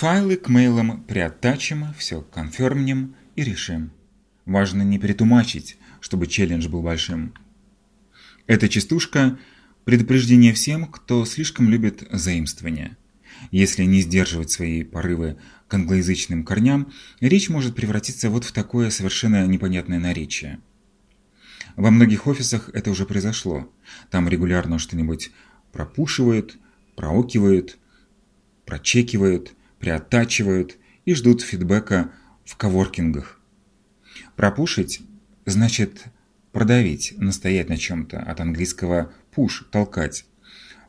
Файлы к мейлам приоттачим, все конфермнем и решим. Важно не перетумачить, чтобы челлендж был большим. Эта частушка – предупреждение всем, кто слишком любит заимствования. Если не сдерживать свои порывы к англоязычным корням, речь может превратиться вот в такое совершенно непонятное наречие. Во многих офисах это уже произошло. Там регулярно что-нибудь пропушивают, проокивают, прочекивают, приоттачивают и ждут фидбэка в коворкингах. Пропушить значит продавить, настоять на чем-то, от английского push – толкать.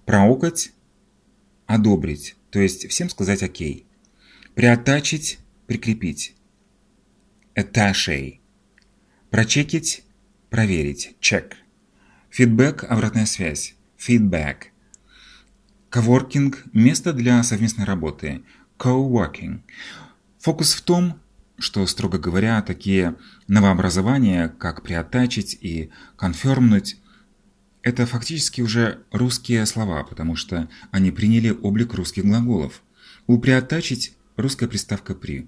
Проокать – одобрить, то есть всем сказать окей. Приоттачить – прикрепить. Attachей. Прочекить – проверить, check. Фидбэк – обратная связь, feedback. Коворкинг – место для совместной работы, co-working. Фокус в том, что, строго говоря, такие новообразования, как приоттачить и конфермнуть, это фактически уже русские слова, потому что они приняли облик русских глаголов. У приоттачить русская приставка «при».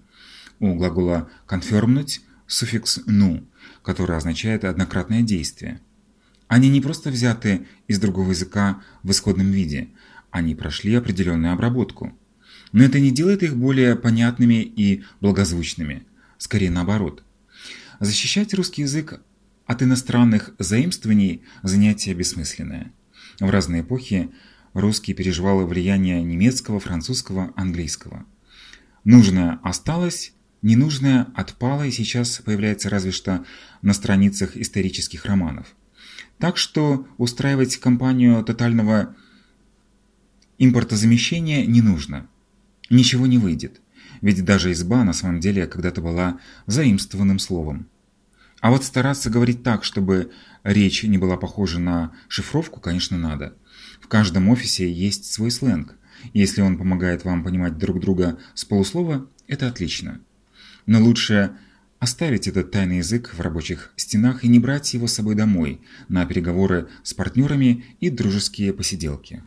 У глагола «конфермнуть» суффикс «ну», который означает однократное действие. Они не просто взяты из другого языка в исходном виде, они прошли определенную обработку. Но это не делает их более понятными и благозвучными. Скорее наоборот. Защищать русский язык от иностранных заимствований – занятие бессмысленное. В разные эпохи русский переживал влияние немецкого, французского, английского. Нужное осталось, ненужное отпало и сейчас появляется разве что на страницах исторических романов. Так что устраивать кампанию тотального импортозамещения не нужно. Ничего не выйдет. Ведь даже изба на самом деле когда-то была заимствованным словом. А вот стараться говорить так, чтобы речь не была похожа на шифровку, конечно, надо. В каждом офисе есть свой сленг. Если он помогает вам понимать друг друга с полуслова, это отлично. Но лучше оставить этот тайный язык в рабочих стенах и не брать его с собой домой на переговоры с партнерами и дружеские посиделки.